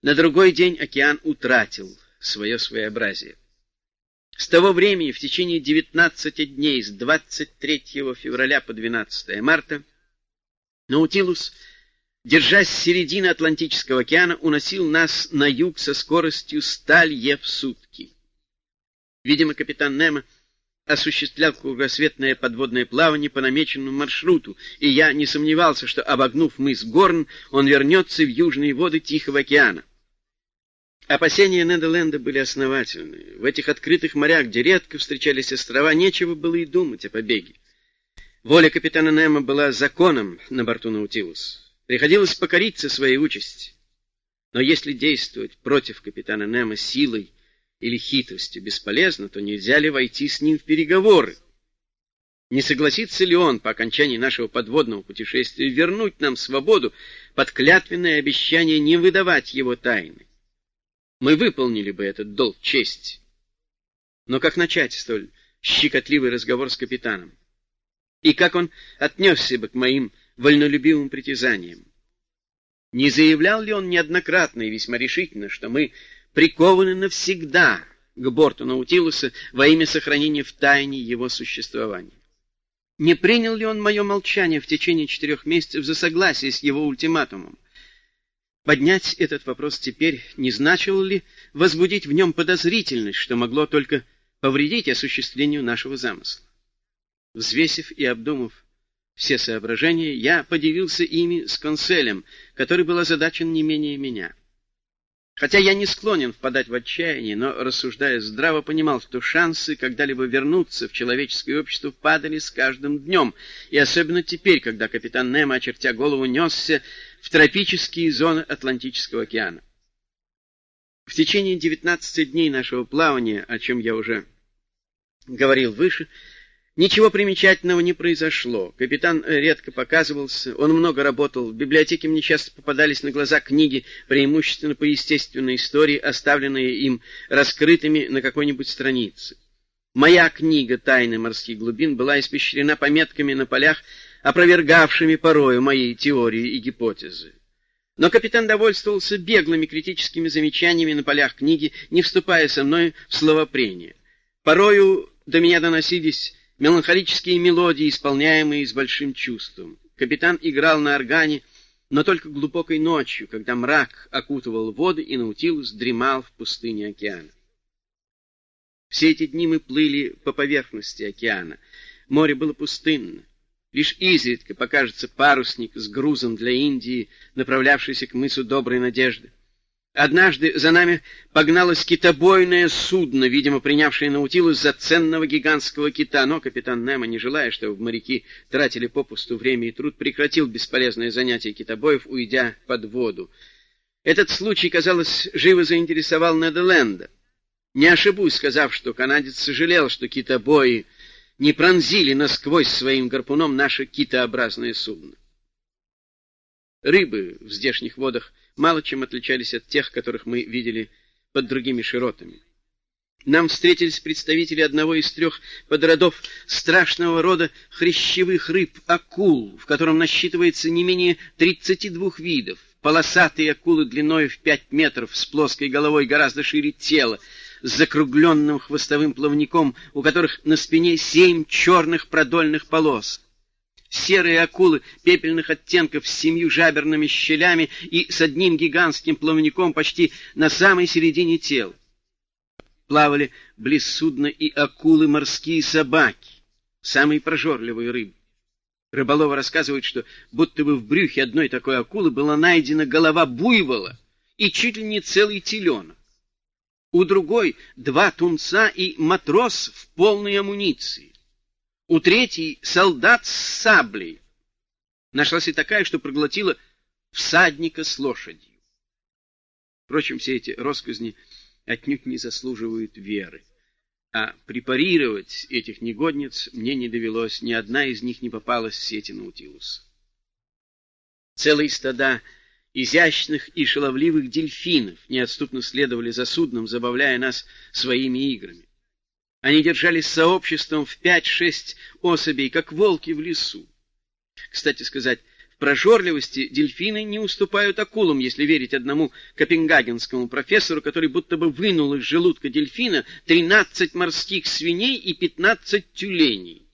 На другой день океан утратил свое своеобразие. С того времени, в течение 19 дней, с 23 февраля по 12 марта, Наутилус, держась середины Атлантического океана, уносил нас на юг со скоростью 100 лье в сутки. Видимо, капитан Немо осуществлял кругосветное подводное плавание по намеченному маршруту, и я не сомневался, что, обогнув мыс Горн, он вернется в южные воды Тихого океана. Опасения Недоленда были основательны. В этих открытых морях, где редко встречались острова, нечего было и думать о побеге. Воля капитана Немо была законом на борту Наутилус. Приходилось покориться своей участи. Но если действовать против капитана Немо силой или хитростью бесполезно, то нельзя ли войти с ним в переговоры? Не согласится ли он по окончании нашего подводного путешествия вернуть нам свободу под клятвенное обещание не выдавать его тайны? Мы выполнили бы этот долг чести. Но как начать столь щекотливый разговор с капитаном? И как он отнесся бы к моим вольнолюбивым притязаниям? Не заявлял ли он неоднократно и весьма решительно, что мы прикованы навсегда к борту Наутилуса во имя сохранения в тайне его существования. Не принял ли он мое молчание в течение четырех месяцев за согласие с его ультиматумом? Поднять этот вопрос теперь не значило ли возбудить в нем подозрительность, что могло только повредить осуществлению нашего замысла? Взвесив и обдумав все соображения, я подивился ими с конселем, который был озадачен не менее меня. Хотя я не склонен впадать в отчаяние, но, рассуждая здраво, понимал, что шансы когда-либо вернуться в человеческое общество падали с каждым днем, и особенно теперь, когда капитан Немо, очертя голову, несся в тропические зоны Атлантического океана. В течение 19 дней нашего плавания, о чем я уже говорил выше, Ничего примечательного не произошло. Капитан редко показывался, он много работал. В библиотеке мне часто попадались на глаза книги, преимущественно по естественной истории, оставленные им раскрытыми на какой-нибудь странице. Моя книга «Тайны морских глубин» была испещрена пометками на полях, опровергавшими порою мои теории и гипотезы. Но капитан довольствовался беглыми критическими замечаниями на полях книги, не вступая со мной в словопрение. Порою до меня доносились меланхолические мелодии, исполняемые с большим чувством. Капитан играл на органе, но только глубокой ночью, когда мрак окутывал воды, и Наутилус дремал в пустыне океана. Все эти дни мы плыли по поверхности океана. Море было пустынно. Лишь изредка покажется парусник с грузом для Индии, направлявшийся к мысу Доброй Надежды. Однажды за нами погналось китобойное судно, видимо, принявшее Наутилус за ценного гигантского кита, но капитан Немо, не желая, чтобы моряки тратили попусту время и труд, прекратил бесполезное занятие китобоев, уйдя под воду. Этот случай, казалось, живо заинтересовал Неделенда. Не ошибусь, сказав, что канадец сожалел, что китобои не пронзили насквозь своим гарпуном наше китообразное судно. Рыбы в здешних водах мало чем отличались от тех, которых мы видели под другими широтами. Нам встретились представители одного из трех подродов страшного рода хрящевых рыб — акул, в котором насчитывается не менее 32 видов. Полосатые акулы длиной в 5 метров, с плоской головой гораздо шире тела, с закругленным хвостовым плавником, у которых на спине семь черных продольных полос серые акулы пепельных оттенков с семью жаберными щелями и с одним гигантским плавником почти на самой середине тела. Плавали близ судна и акулы морские собаки, самые прожорливые рыбы. Рыболовы рассказывают, что будто бы в брюхе одной такой акулы была найдена голова буйвола и чуть ли не целый теленок. У другой два тунца и матрос в полной амуниции. У третьей — солдат с саблей. Нашлась и такая, что проглотила всадника с лошадью. Впрочем, все эти росказни отнюдь не заслуживают веры. А препарировать этих негодниц мне не довелось, ни одна из них не попалась в сети Наутилуса. Целые стада изящных и шаловливых дельфинов неотступно следовали за судном, забавляя нас своими играми. Они держались сообществом в пять-шесть особей, как волки в лесу. Кстати сказать, в прожорливости дельфины не уступают акулам, если верить одному копенгагенскому профессору, который будто бы вынул из желудка дельфина 13 морских свиней и 15 тюленей.